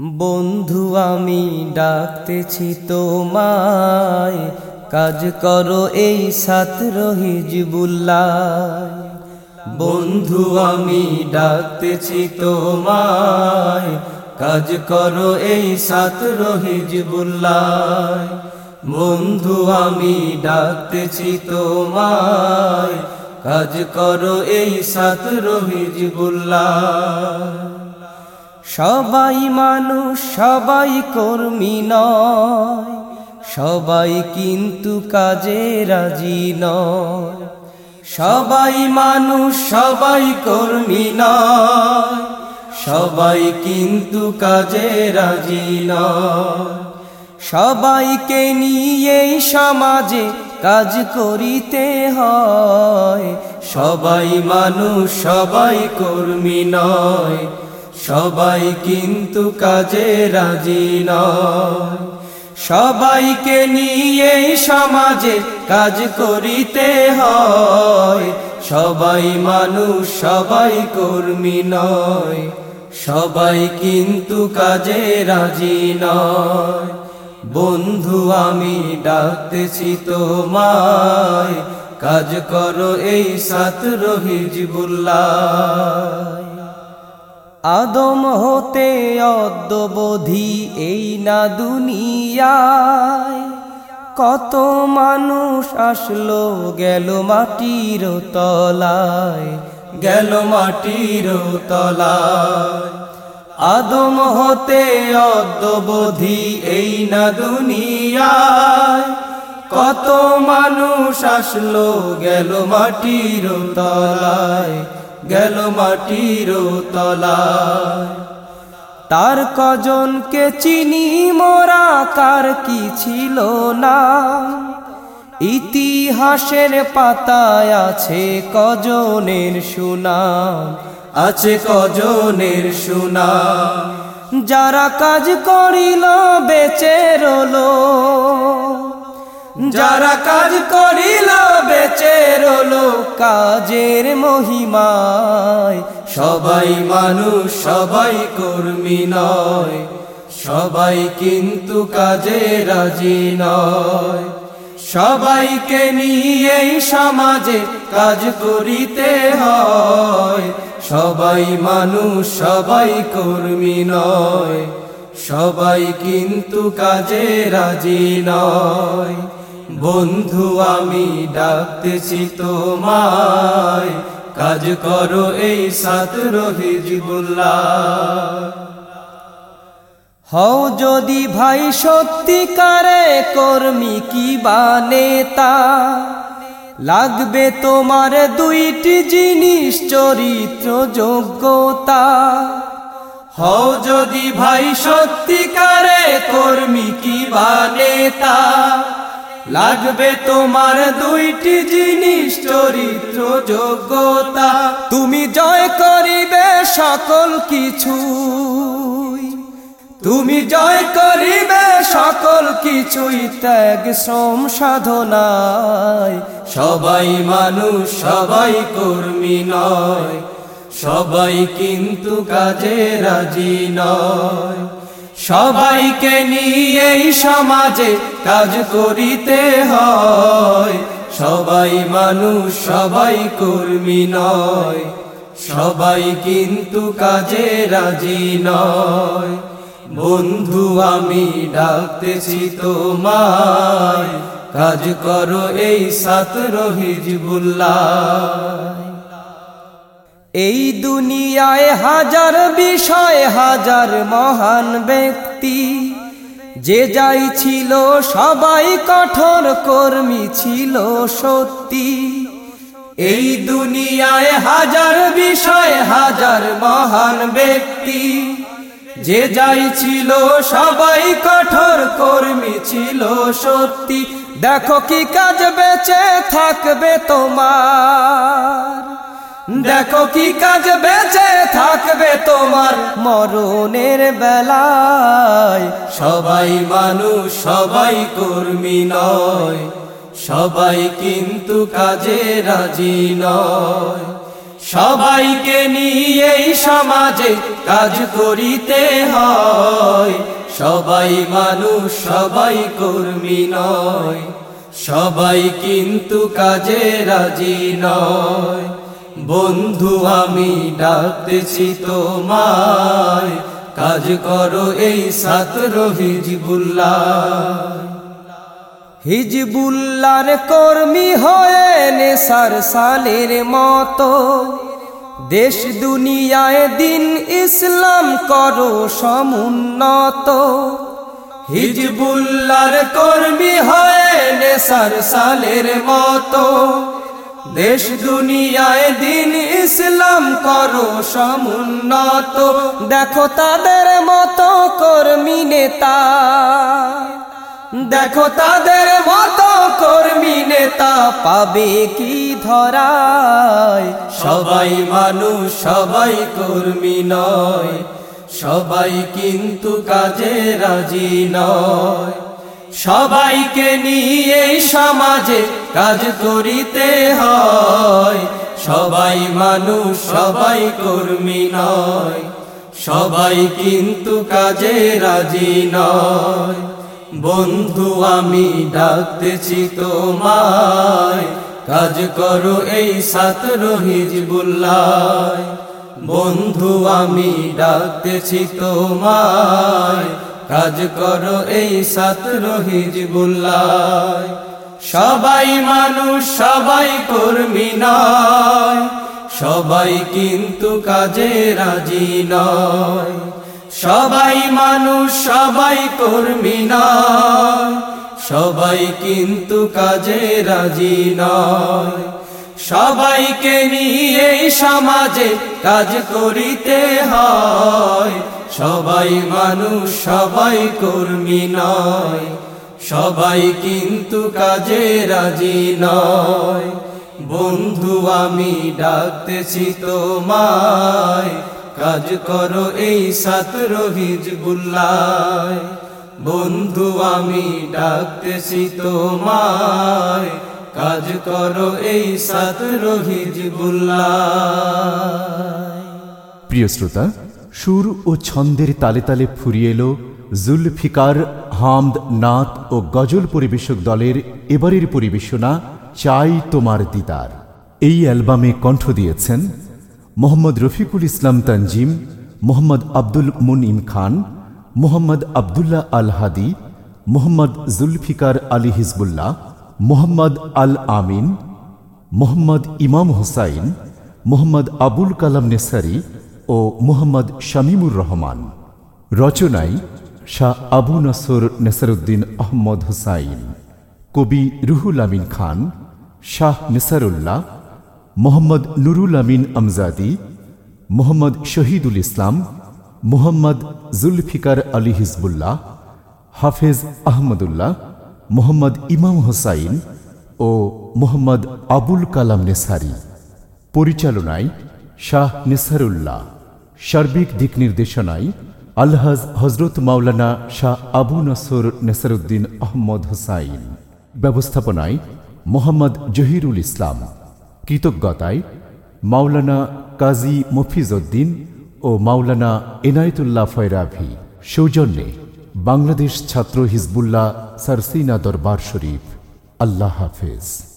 বন্ধু, আমি ডাকতেছি তোমায়। কাজ করো এই ছাত্র হিজবুল্লাহ। বন্ধু, আমি ডাকতেছি তোমায়। কাজ করো এই ছাত্র হিজবুল্লাহ। বন্ধু, আমি ডাকতেছি তোমায়। কাজ করো এই ছাত্র হিজবুল্লাহ। সবাই মানুষ, সবাই কর্মী নয়, সবাই কিন্তু কাজে রাজি নয়। সবাই মানুষ, সবাই কর্মী নয়, সবাই কিন্তু কাজে রাজি নয়। সবাইকে নিয়েই সমাজে কাজ করিতে হয়, সবাই মানুষ, সবাই কর্মী নয় সবাই কিন্তু কাজে রাজি নয়। সবাইকে নিয়ে সমাজে কাজ করিতে হয়। সবাই মানুষ, সবাই কর্মী নয়। সবাই কিন্তু কাজে রাজি নয়। বন্ধু, আমি ডাকতেছি তোমায়। কাজ করো এই ছাত্র হিজবুল্লাহ আদম হতে অদ্যবধি এই না দুনিয়ায়। কত মানুষ আসলো, গেল মাটির তলায়, গেল মাটির তলায়। আদম হতে অদ্যবধি এই না দুনিয়ায়। কত মানুষ আসলো, গেল মাটির তলায় গেল মাটির তলায়। তার কজনকে চিনি মোরা কার কি ছিল না। ইতিহাসের পাতায় আছে কজনের সুনাম, আছে কজনের সুনাম। যারা কাজ করিল, বেঁচে রলো যারা কাজ করিল, বেঁচে রলো কাজের মহিমায়। সবাই মানুষ, সবাই কর্মী নয়। সবাই কিন্তু কাজে রাজি নয়। সবাইকে নিয়েই সমাজে কাজ করিতে হয়। সবাই মানুষ, সবাই কর্মী নয়। সবাই কিন্তু কাজে রাজি নয়। বন্ধু, আমি ডাকতেছি তোমায়। কাজ করো এই ছাত্র হিজবুল্লাহ হও যদি ভাই, সত্যিকারে কর্মী কি বা নেতা? লাগবে তোমার দুইটি জিনিস, চরিত্র যোগ্যতা। হও যদি ভাই, সত্যিকারে কর্মী কি বা নেতা? লাগবে তোমার দুইটি জিনিস চরিত্র যোগ্যতা তুমি জয় করিবে সকল কিছু তুমি জয় করিবে সকল কিছুই, ত্যাগ, শ্রম, সাধনায়। সবাই মানুষ, সবাই কর্মী নয়। সবাই কিন্তু কাজে রাজি নয়। সবাইকে নিয়েই সমাজে কাজ করিতে হয়। সবাই মানুষ, সবাই কর্মী নয়। সবাই কিন্তু কাজে রাজি নয়। বন্ধু, আমি ডাকতেছি তোমায়। কাজ করো এই ছাত্র হিজবুল্লাহ এই দুনিয়ায় হাজার বিষয়, হাজার মহান ব্যক্তি। যে যাই ছিল, সবাই কঠোর কর্মী ছিল সত্যি। এই দুনিয়ায় হাজার বিষয়, হাজার মহান ব্যক্তি। যে যাই ছিল, সবাই কঠোর কর্মী ছিল সত্যি। দেখো কি কাজ বেঁচে থাকবে তোমার। দেখো কি কাজ বেঁচে থাকবে তোমার মরণের বেলায়। সবাই মানুষ, সবাই কর্মী নয়। সবাই কিন্তু কাজে রাজি নয়। সবাইকে নিয়েই সমাজে কাজ করিতে হয়। সবাই মানুষ, সবাই কর্মী নয়। সবাই কিন্তু কাজে রাজি নয়। বন্ধু, আমি ডাকতেছি তোমায়। কাজ করো এই ছাত্র হিজবুল্লাহ। হিজবুল্লার কর্মী হয়ে নেসার সালের মতো। দেশ, দুনিয়ায় দিন ইসলাম করো সমুন্নত। হিজবুল্লার কর্মী হয়ে নেসার সালের মতো। দেশ দুনিয়ায় দিন ইসলাম করো সমুন্নত। দেখো তাদের মতো কর্মী নেতা। দেখো তাদের মতো কর্মী নেতা পাবে কি ধরায়? সবাই মানুষ, সবাই কর্মী নয়। সবাই কিন্তু কাজে রাজি নয়। সবাইকে নিয়ে সমাজে কাজ করিতে হয়। সবাই মানুষ, সবাই কর্মী নয়। সবাই কিন্তু কাজে রাজি নয়। বন্ধু, আমি ডাকতেছি তোমায়। কাজ করো এই ছাত্র হিজবুল্লাহ। বন্ধু, আমি ডাকতেছি তোমায়। কাজ করো এই ছাত্র হিজবুল্লাহ। সবাই মানুষ, সবাই কর্মী নয়। সবাই কিন্তু কাজে রাজি নয়। সবাই মানুষ, সবাই কর্মী নয়। সবাই কিন্তু কাজে রাজি নয়। সবাইকে নিয়ে সমাজে কাজ করিতে হয়। সবাই মানুষ, সবাই কর্মী নয়। সবাই কিন্তু কাজে রাজি নয়। বন্ধু, আমি ডাকতেছি তোমায়। কাজ করো এই ছাত্র হিজবুল্লাহ বন্ধু, আমি ডাকতেছি তোমায়। কাজ করো এই হিজবুল্লাহ প্রিয় শ্রোতা, সুর ও ছন্দের তালে তালে ফুরিয়ে এলো জুলফিকার, হামদ, নাত ও গজল পরিবেশক দলের এবারের পরিবেশনা, চাই তোমার দিদার। এই অ্যালবামে কণ্ঠ দিয়েছেন মোহাম্মদ রফিকুল ইসলাম তানজিম, মোহাম্মদ আব্দুল মুনইম খান, মোহাম্মদ আবদুল্লাহ আল হাদি, মোহাম্মদ জুলফিকার আলী হিজবুল্লাহ মোহাম্মদ আল আমিন, মোহাম্মদ ইমাম হোসাইন, মোহাম্মদ আবুল কালাম নেসারি ও মোহাম্মদ শামিমুর রহমান। রচনায় শাহ আবু নসর নেসারুদ্দিন আহমদ হুসাইন। কবি রুহুল আমিন খান, শাহ নেসারুল্লাহ, মোহাম্মদ নুরুল আমিন আমজাদি, মোহাম্মদ শহীদুল ইসলাম, মোহাম্মদ জুলফিকার আলী হিজবুল্লাহ, হাফেজ আহমদুল্লাহ মোহাম্মদ ইমাম হোসাইন ও মোহাম্মদ আবুল কালাম নেসারি পরিচালনায় শাহ নেসারুল্লাহ সার্বিক দিক নির্দেশনায় আলহাজ হজরত মাওলানা শাহ আবু নসর নেসারুদ্দিন আহমদ হুসাইন। ব্যবস্থাপনায় মোহাম্মদ জহিরুল ইসলাম। কৃতজ্ঞতায় মাওলানা কাজী মফিজউদ্দিন ও মাওলানা এনায়েতুল্লাহ ফয়রাভি। সৌজন্যে বাংলাদেশ ছাত্র হিজবুল্লাহ সারসিনা দরবার শরীফ। আল্লাহ হাফেজ।